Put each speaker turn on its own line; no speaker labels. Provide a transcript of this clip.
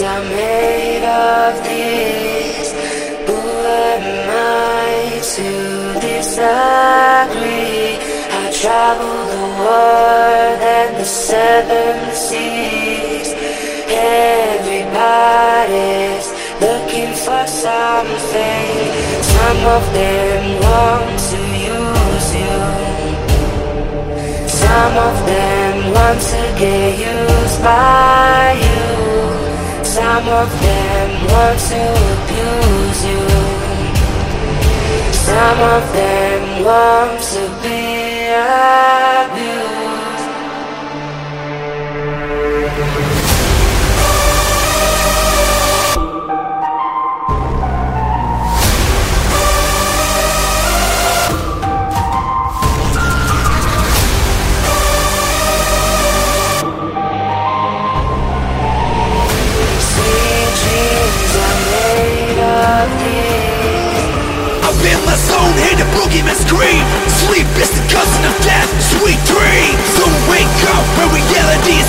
are made of this. Who am I to disagree? I travel the world and the seven seas. Everybody's looking for something. Some of them want to use you. Some of them want to get used by you. Some of them want to abuse you. Some of them want to be abused.
My zone, hear the boogeyman scream. Sleep is the cousin of death, sweet dreams. Don't wake up when reality is